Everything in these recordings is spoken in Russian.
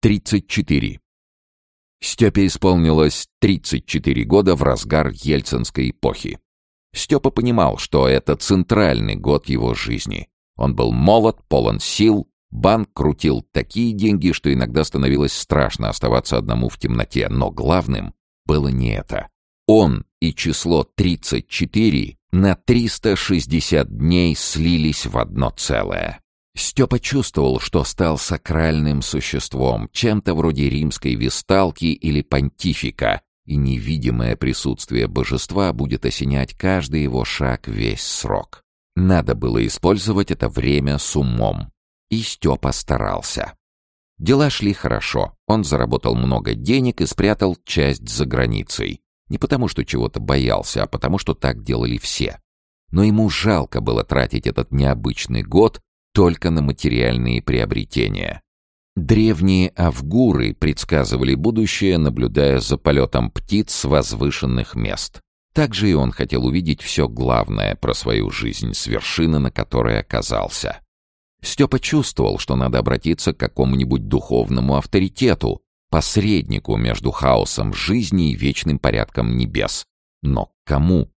34. Степе исполнилось 34 года в разгар ельцинской эпохи. Степа понимал, что это центральный год его жизни. Он был молод, полон сил, банк крутил такие деньги, что иногда становилось страшно оставаться одному в темноте, но главным было не это. Он и число 34 на 360 дней слились в одно целое. Степа чувствовал, что стал сакральным существом, чем-то вроде римской весталки или понтифика, и невидимое присутствие божества будет осенять каждый его шаг весь срок. Надо было использовать это время с умом. И Степа старался. Дела шли хорошо. Он заработал много денег и спрятал часть за границей. Не потому, что чего-то боялся, а потому, что так делали все. Но ему жалко было тратить этот необычный год только на материальные приобретения. Древние авгуры предсказывали будущее, наблюдая за полетом птиц с возвышенных мест. Также и он хотел увидеть все главное про свою жизнь с вершины, на которой оказался. Степа чувствовал, что надо обратиться к какому-нибудь духовному авторитету, посреднику между хаосом жизни и вечным порядком небес. Но к кому?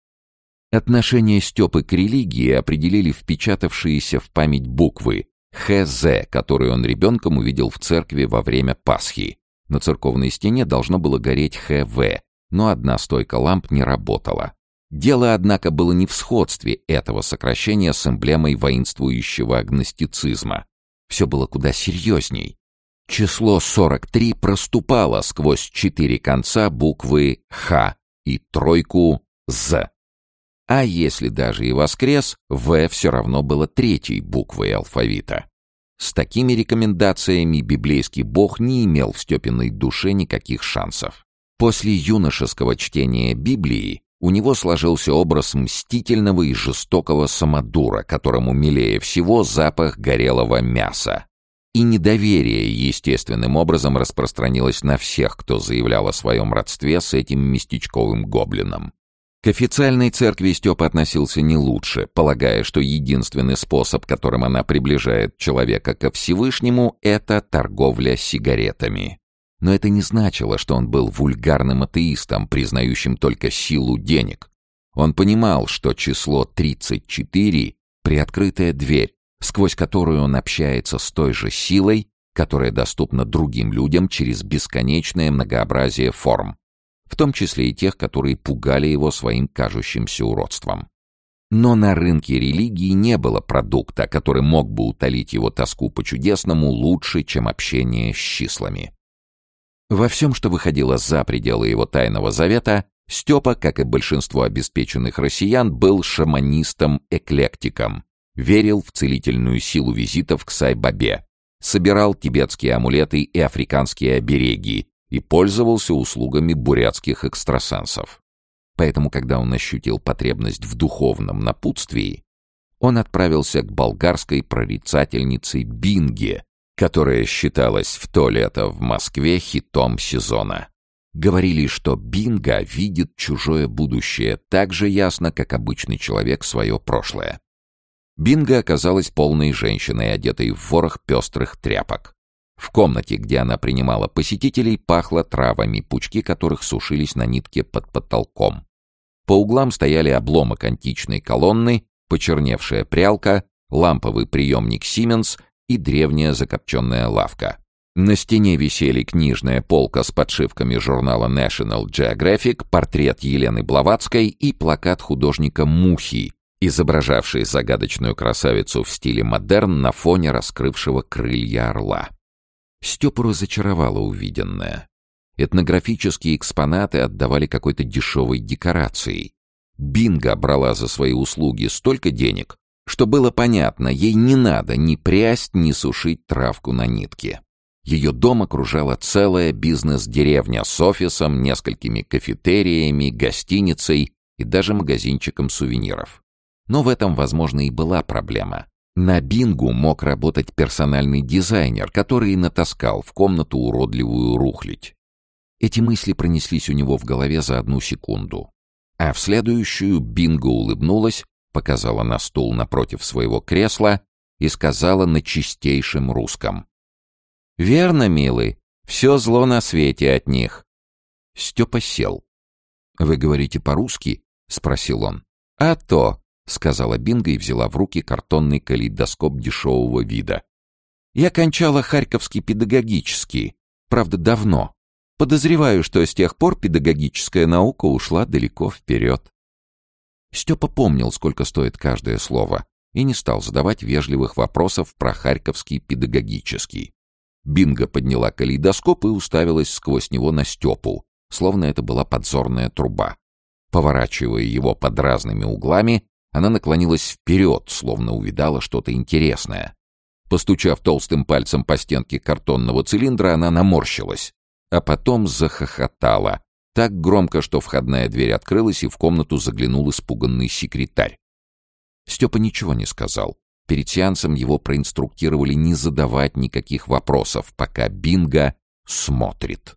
Отношение Степы к религии определили впечатавшиеся в память буквы ХЗ, которые он ребенком увидел в церкви во время Пасхи. На церковной стене должно было гореть ХВ, но одна стойка ламп не работала. Дело, однако, было не в сходстве этого сокращения с эмблемой воинствующего агностицизма. Все было куда серьезней. Число 43 проступало сквозь четыре конца буквы «Х» и тройку «З». А если даже и воскрес, «В» все равно было третьей буквой алфавита. С такими рекомендациями библейский бог не имел в Степиной душе никаких шансов. После юношеского чтения Библии у него сложился образ мстительного и жестокого самодура, которому милее всего запах горелого мяса. И недоверие естественным образом распространилось на всех, кто заявлял о своем родстве с этим местечковым гоблином. К официальной церкви Степа относился не лучше, полагая, что единственный способ, которым она приближает человека ко Всевышнему, это торговля сигаретами. Но это не значило, что он был вульгарным атеистом, признающим только силу денег. Он понимал, что число 34 — приоткрытая дверь, сквозь которую он общается с той же силой, которая доступна другим людям через бесконечное многообразие форм, в том числе и тех, которые пугали его своим кажущимся уродством. Но на рынке религии не было продукта, который мог бы утолить его тоску по чудесному лучше, чем общение с числами. Во всем, что выходило за пределы его тайного завета, Степа, как и большинство обеспеченных россиян, был шаманистом-эклектиком, верил в целительную силу визитов к Сайбабе, собирал тибетские амулеты и африканские обереги и пользовался услугами бурятских экстрасенсов. Поэтому, когда он ощутил потребность в духовном напутствии, он отправился к болгарской прорицательнице Бинге, которая считалась в то лето в Москве хитом сезона. Говорили, что Бинга видит чужое будущее так же ясно, как обычный человек свое прошлое. Бинга оказалась полной женщиной, одетой в ворох пестрых тряпок. В комнате, где она принимала посетителей, пахло травами, пучки которых сушились на нитке под потолком. По углам стояли обломок античной колонны, почерневшая прялка, ламповый приемник Siemens и древняя закопченная лавка. На стене висели книжная полка с подшивками журнала National Geographic, портрет Елены Блаватской и плакат художника Мухи, изображавший загадочную красавицу в стиле модерн на фоне раскрывшего крылья орла. Степу разочаровало увиденное. Этнографические экспонаты отдавали какой-то дешевой декорацией. Бинго брала за свои услуги столько денег, что было понятно, ей не надо ни прясть, ни сушить травку на нитке. Ее дом окружала целая бизнес-деревня с офисом, несколькими кафетериями, гостиницей и даже магазинчиком сувениров. Но в этом, возможно, и была проблема. На Бингу мог работать персональный дизайнер, который натаскал в комнату уродливую рухлядь. Эти мысли пронеслись у него в голове за одну секунду. А в следующую Бинго улыбнулась, показала на стул напротив своего кресла и сказала на чистейшем русском. «Верно, милый, Все зло на свете от них. Степа сел. «Вы говорите по-русски?» — спросил он. «А то», — сказала Бинга и взяла в руки картонный калейдоскоп дешевого вида. «Я кончала Харьковский педагогический, правда, давно. Подозреваю, что с тех пор педагогическая наука ушла далеко вперед». Степа помнил, сколько стоит каждое слово, и не стал задавать вежливых вопросов про Харьковский педагогический. Бинга подняла калейдоскоп и уставилась сквозь него на Степу, словно это была подзорная труба. Поворачивая его под разными углами, она наклонилась вперед, словно увидала что-то интересное. Постучав толстым пальцем по стенке картонного цилиндра, она наморщилась, а потом захохотала, так громко, что входная дверь открылась, и в комнату заглянул испуганный секретарь. Степа ничего не сказал. Перед сеансом его проинструктировали не задавать никаких вопросов, пока Бинго смотрит.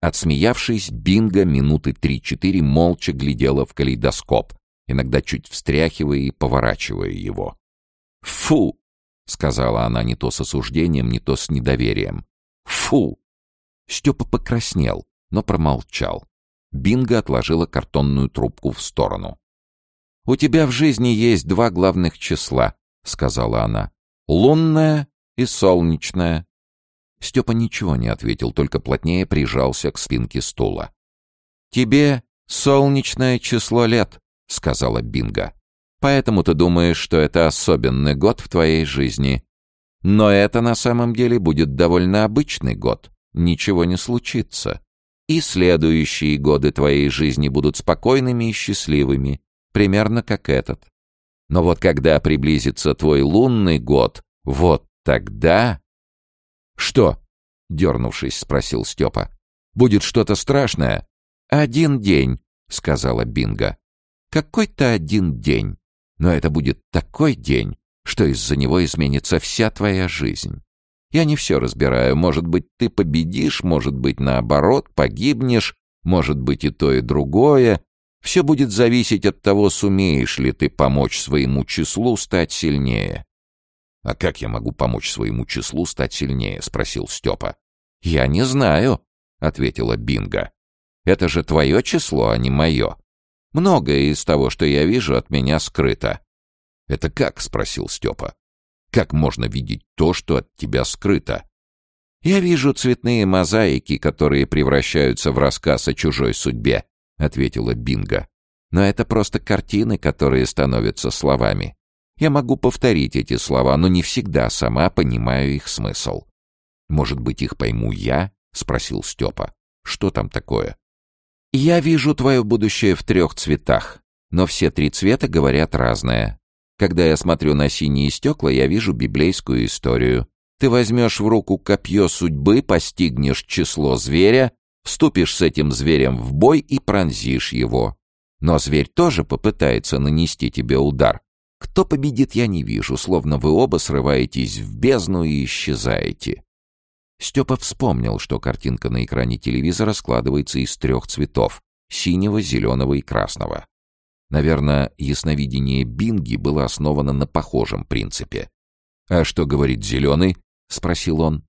Отсмеявшись, Бинго минуты три-четыре молча глядела в калейдоскоп, иногда чуть встряхивая и поворачивая его. «Фу!» — сказала она не то с осуждением, не то с недоверием. «Фу!» Степа покраснел, но промолчал. Бинго отложила картонную трубку в сторону. «У тебя в жизни есть два главных числа», — сказала она. «Лунное и солнечное. Степа ничего не ответил, только плотнее прижался к спинке стула. «Тебе солнечное число лет», — сказала Бинго. «Поэтому ты думаешь, что это особенный год в твоей жизни. Но это на самом деле будет довольно обычный год. Ничего не случится. И следующие годы твоей жизни будут спокойными и счастливыми, примерно как этот. Но вот когда приблизится твой лунный год, вот тогда «Что?» — дернувшись, спросил Степа. «Будет что-то страшное?» «Один день», — сказала Бинго. «Какой-то один день. Но это будет такой день, что из-за него изменится вся твоя жизнь. Я не все разбираю. Может быть, ты победишь, может быть, наоборот, погибнешь, может быть, и то, и другое. Все будет зависеть от того, сумеешь ли ты помочь своему числу стать сильнее. «А как я могу помочь своему числу стать сильнее?» — спросил Степа. «Я не знаю», — ответила Бинго. «Это же твое число, а не мое. Многое из того, что я вижу, от меня скрыто». «Это как?» — спросил Степа. «Как можно видеть то, что от тебя скрыто?» «Я вижу цветные мозаики, которые превращаются в рассказ о чужой судьбе», — ответила Бинго. «Но это просто картины, которые становятся словами. Я могу повторить эти слова, но не всегда сама понимаю их смысл. «Может быть, их пойму я?» — спросил Степа. «Что там такое?» «Я вижу твое будущее в трех цветах, но все три цвета говорят разное. Когда я смотрю на синие стекла, я вижу библейскую историю. Ты возьмешь в руку копье судьбы, постигнешь число зверя, вступишь с этим зверем в бой и пронзишь его. Но зверь тоже попытается нанести тебе удар, кто победит, я не вижу, словно вы оба срываетесь в бездну и исчезаете. Степа вспомнил, что картинка на экране телевизора складывается из трех цветов — синего, зеленого и красного. Наверное, ясновидение Бинги было основано на похожем принципе. «А что говорит зеленый?» — спросил он.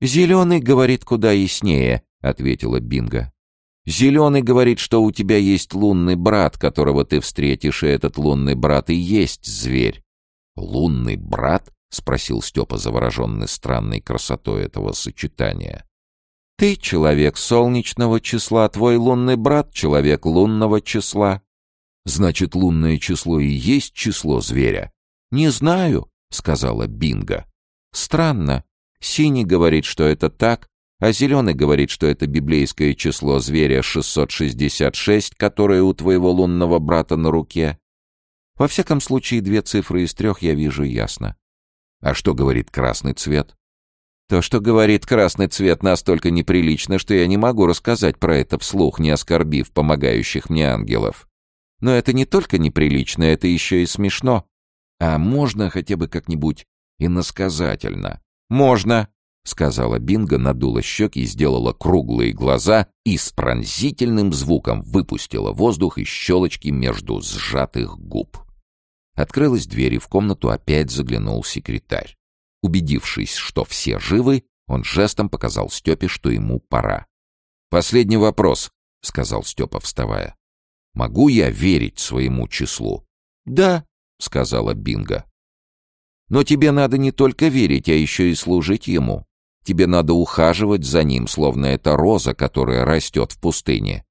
«Зеленый говорит куда яснее», — ответила Бинга. Зеленый говорит, что у тебя есть лунный брат, которого ты встретишь, и этот лунный брат и есть зверь. «Лунный брат?» — спросил Степа, завороженный странной красотой этого сочетания. «Ты человек солнечного числа, твой лунный брат — человек лунного числа». «Значит, лунное число и есть число зверя?» «Не знаю», — сказала Бинго. «Странно. Синий говорит, что это так, а Зеленый говорит, что это библейское число зверя 666, которое у твоего лунного брата на руке. Во всяком случае, две цифры из трех я вижу ясно. А что говорит красный цвет? То, что говорит красный цвет, настолько неприлично, что я не могу рассказать про это вслух, не оскорбив помогающих мне ангелов. Но это не только неприлично, это еще и смешно. А можно хотя бы как-нибудь иносказательно? Можно, — сказала Бинго, надула щеки, сделала круглые глаза и с пронзительным звуком выпустила воздух из щелочки между сжатых губ. Открылась дверь, и в комнату опять заглянул секретарь. Убедившись, что все живы, Он жестом показал Степе, что ему пора. «Последний вопрос», — сказал Степа, вставая. «Могу я верить своему числу?» «Да», — сказала Бинго. «Но тебе надо не только верить, а еще и служить ему. Тебе надо ухаживать за ним, словно это роза, которая растет в пустыне.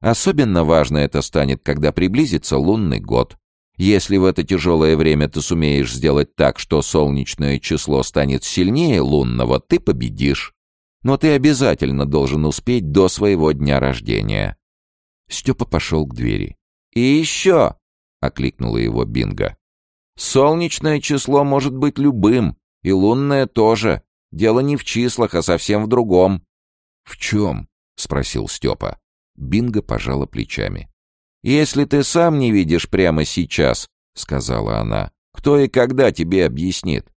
Особенно важно это станет, когда приблизится лунный год. Если в это тяжелое время ты сумеешь сделать так, что солнечное число станет сильнее лунного, ты победишь. Но ты обязательно должен успеть до своего дня рождения». Степа пошел к двери. «И еще!» — окликнула его Бинго. «Солнечное число может быть любым, и лунное тоже. Дело не в числах, а совсем в другом». «В чем?» — спросил Степа. Бинго пожала плечами. «Если ты сам не видишь прямо сейчас, — сказала она, — кто и когда тебе объяснит?